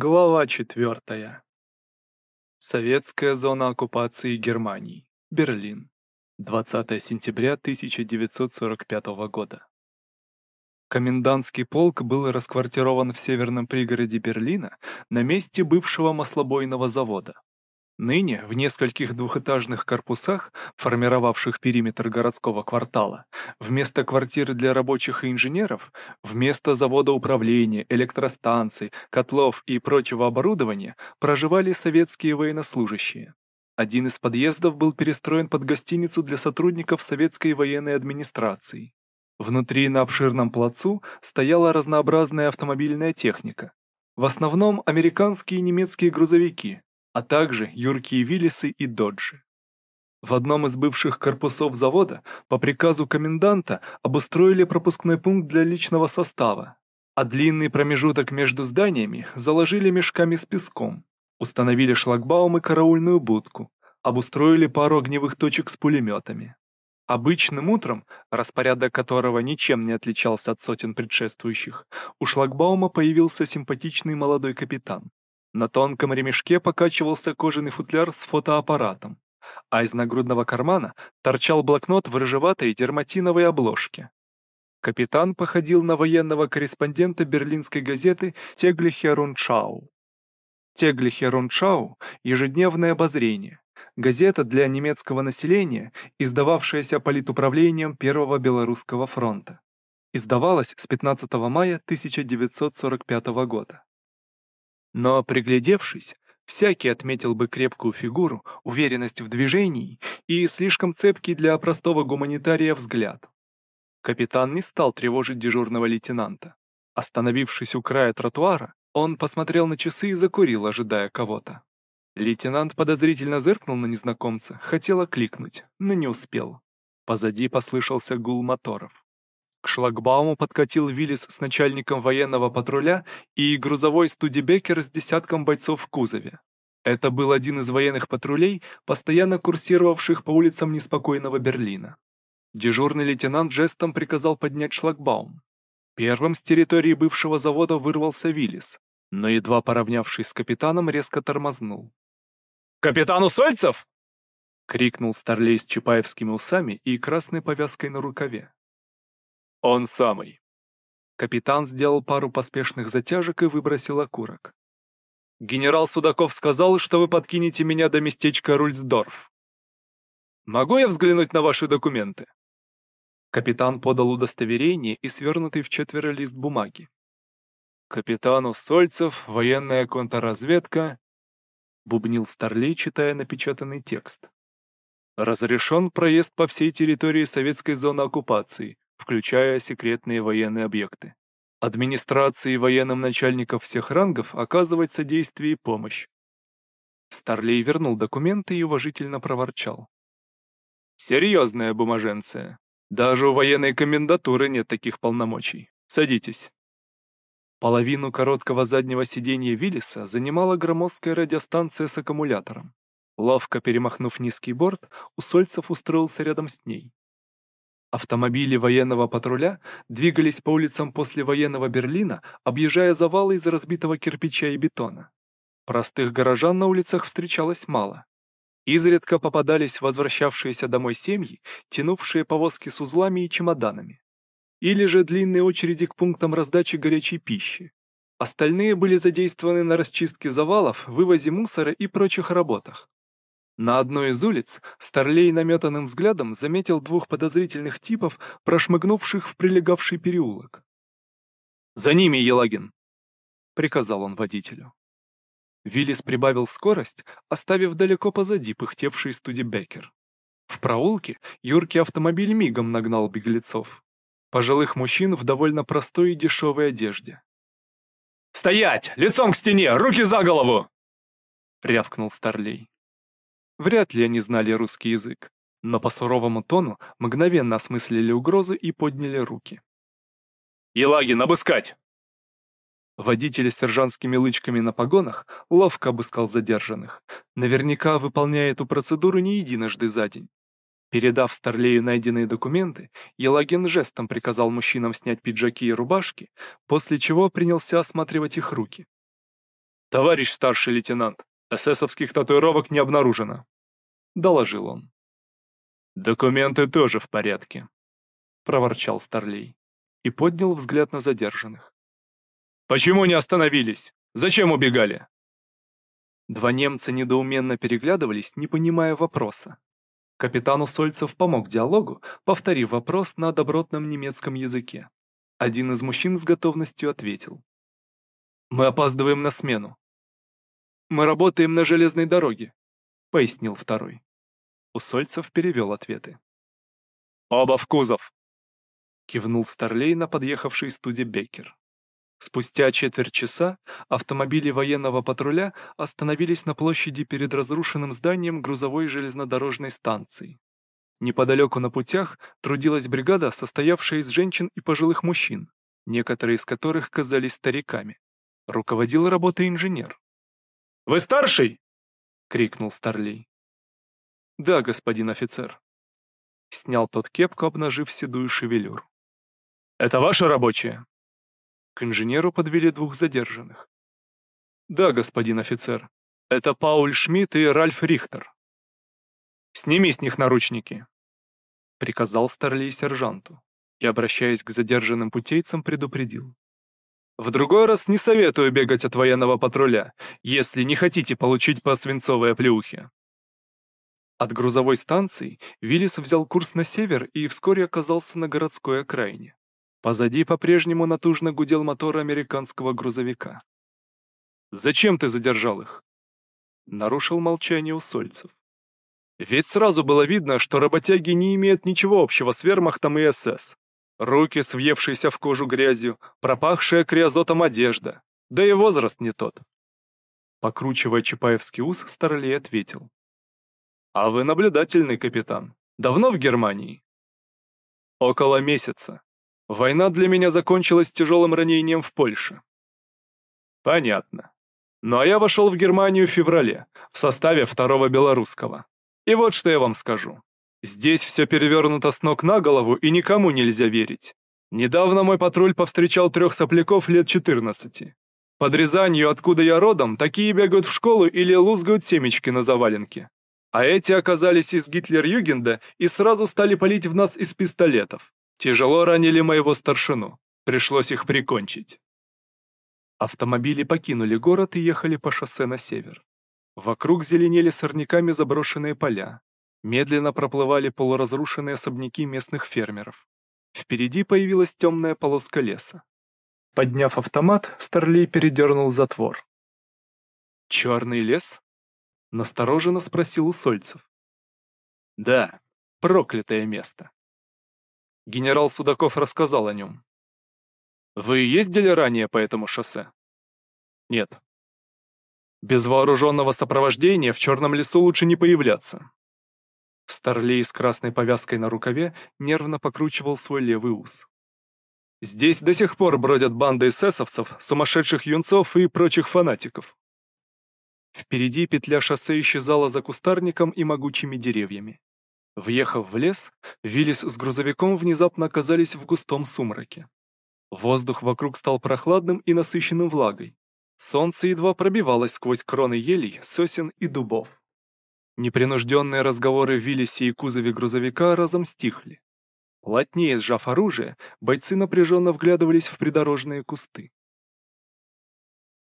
Глава 4. Советская зона оккупации Германии. Берлин. 20 сентября 1945 года. Комендантский полк был расквартирован в северном пригороде Берлина на месте бывшего маслобойного завода. Ныне в нескольких двухэтажных корпусах, формировавших периметр городского квартала, вместо квартир для рабочих и инженеров, вместо завода управления, электростанций, котлов и прочего оборудования проживали советские военнослужащие. Один из подъездов был перестроен под гостиницу для сотрудников советской военной администрации. Внутри на обширном плацу стояла разнообразная автомобильная техника. В основном американские и немецкие грузовики, а также юркие Виллисы и Доджи. В одном из бывших корпусов завода по приказу коменданта обустроили пропускной пункт для личного состава, а длинный промежуток между зданиями заложили мешками с песком, установили шлагбаум и караульную будку, обустроили пару огневых точек с пулеметами. Обычным утром, распорядок которого ничем не отличался от сотен предшествующих, у шлагбаума появился симпатичный молодой капитан. На тонком ремешке покачивался кожаный футляр с фотоаппаратом, а из нагрудного кармана торчал блокнот в рыжеватой дерматиновой обложке. Капитан походил на военного корреспондента берлинской газеты Теглихе Руншау. Теглихе Руншау – ежедневное обозрение, газета для немецкого населения, издававшаяся политуправлением Первого Белорусского фронта. Издавалась с 15 мая 1945 года. Но, приглядевшись, всякий отметил бы крепкую фигуру, уверенность в движении и слишком цепкий для простого гуманитария взгляд. Капитан не стал тревожить дежурного лейтенанта. Остановившись у края тротуара, он посмотрел на часы и закурил, ожидая кого-то. Лейтенант подозрительно зыркнул на незнакомца, хотел окликнуть, но не успел. Позади послышался гул моторов. Шлагбауму подкатил Виллис с начальником военного патруля и грузовой студибекер с десятком бойцов в кузове. Это был один из военных патрулей, постоянно курсировавших по улицам неспокойного Берлина. Дежурный лейтенант жестом приказал поднять шлагбаум. Первым с территории бывшего завода вырвался Виллис, но едва поравнявшись с капитаном, резко тормознул. «Капитан Усольцев!» — крикнул старлей с чапаевскими усами и красной повязкой на рукаве. «Он самый». Капитан сделал пару поспешных затяжек и выбросил окурок. «Генерал Судаков сказал, что вы подкинете меня до местечка Рульсдорф. Могу я взглянуть на ваши документы?» Капитан подал удостоверение и свернутый в четверо лист бумаги. «Капитану Сольцев, военная контрразведка», — бубнил Старлей, читая напечатанный текст. «Разрешен проезд по всей территории советской зоны оккупации, включая секретные военные объекты. Администрации и военным начальников всех рангов оказывать содействие и помощь. Старлей вернул документы и уважительно проворчал. «Серьезная бумаженция. Даже у военной комендатуры нет таких полномочий. Садитесь». Половину короткого заднего сиденья Виллиса занимала громоздкая радиостанция с аккумулятором. Ловко перемахнув низкий борт, Усольцев устроился рядом с ней. Автомобили военного патруля двигались по улицам послевоенного Берлина, объезжая завалы из разбитого кирпича и бетона. Простых горожан на улицах встречалось мало. Изредка попадались возвращавшиеся домой семьи, тянувшие повозки с узлами и чемоданами. Или же длинные очереди к пунктам раздачи горячей пищи. Остальные были задействованы на расчистке завалов, вывозе мусора и прочих работах. На одной из улиц Старлей наметанным взглядом заметил двух подозрительных типов, прошмыгнувших в прилегавший переулок. «За ними, Елагин!» — приказал он водителю. Виллис прибавил скорость, оставив далеко позади пыхтевший студибекер. В проулке юркий автомобиль мигом нагнал беглецов. Пожилых мужчин в довольно простой и дешевой одежде. «Стоять! Лицом к стене! Руки за голову!» — рявкнул Старлей. Вряд ли они знали русский язык, но по суровому тону мгновенно осмыслили угрозу и подняли руки. «Елагин, обыскать!» Водитель с сержантскими лычками на погонах ловко обыскал задержанных, наверняка выполняя эту процедуру не единожды за день. Передав Старлею найденные документы, Елагин жестом приказал мужчинам снять пиджаки и рубашки, после чего принялся осматривать их руки. «Товарищ старший лейтенант, эсэсовских татуировок не обнаружено», — доложил он. «Документы тоже в порядке», — проворчал Старлей и поднял взгляд на задержанных. «Почему не остановились? Зачем убегали?» Два немца недоуменно переглядывались, не понимая вопроса. Капитан Усольцев помог диалогу, повторив вопрос на добротном немецком языке. Один из мужчин с готовностью ответил. «Мы опаздываем на смену». «Мы работаем на железной дороге», — пояснил второй. Усольцев перевел ответы. «Оба в кузов!» — кивнул Старлей на подъехавший студия Беккер. Спустя четверть часа автомобили военного патруля остановились на площади перед разрушенным зданием грузовой железнодорожной станции. Неподалеку на путях трудилась бригада, состоявшая из женщин и пожилых мужчин, некоторые из которых казались стариками. Руководил работой инженер. «Вы старший?» — крикнул Старлей. «Да, господин офицер». Снял тот кепку, обнажив седую шевелюру. «Это ваши рабочие?» К инженеру подвели двух задержанных. «Да, господин офицер. Это Пауль Шмидт и Ральф Рихтер». «Сними с них наручники», — приказал Старлей сержанту и, обращаясь к задержанным путейцам, предупредил. «В другой раз не советую бегать от военного патруля, если не хотите получить по свинцовой оплеухе». От грузовой станции Виллис взял курс на север и вскоре оказался на городской окраине. Позади по-прежнему натужно гудел мотор американского грузовика. «Зачем ты задержал их?» Нарушил молчание Усольцев. Ведь сразу было видно, что работяги не имеют ничего общего с вермахтом и СС. Руки, свъевшиеся в кожу грязью, пропахшая криозотом одежда, да и возраст не тот. Покручивая Чапаевский ус, Старлей ответил. «А вы наблюдательный капитан. Давно в Германии?» «Около месяца. Война для меня закончилась тяжелым ранением в Польше. Понятно. Ну а я вошел в Германию в феврале, в составе второго белорусского. И вот что я вам скажу. Здесь все перевернуто с ног на голову и никому нельзя верить. Недавно мой патруль повстречал трех сопляков лет 14. Под Рязанью, откуда я родом, такие бегают в школу или лузгают семечки на заваленке. А эти оказались из Гитлер-Югенда и сразу стали палить в нас из пистолетов. Тяжело ранили моего старшину. Пришлось их прикончить. Автомобили покинули город и ехали по шоссе на север. Вокруг зеленели сорняками заброшенные поля. Медленно проплывали полуразрушенные особняки местных фермеров. Впереди появилась темная полоска леса. Подняв автомат, Старлей передернул затвор. «Черный лес?» — настороженно спросил Усольцев. «Да, проклятое место. Генерал Судаков рассказал о нем. Вы ездили ранее по этому шоссе? Нет. Без вооруженного сопровождения в черном лесу лучше не появляться. Старлей с красной повязкой на рукаве нервно покручивал свой левый ус. Здесь до сих пор бродят банды эсэсовцев, сумасшедших юнцов и прочих фанатиков. Впереди петля шоссе исчезала за кустарником и могучими деревьями. Въехав в лес, Виллис с грузовиком внезапно оказались в густом сумраке. Воздух вокруг стал прохладным и насыщенным влагой. Солнце едва пробивалось сквозь кроны елей, сосен и дубов. Непринужденные разговоры в Виллисе и кузове грузовика разом стихли. Плотнее сжав оружие, бойцы напряженно вглядывались в придорожные кусты.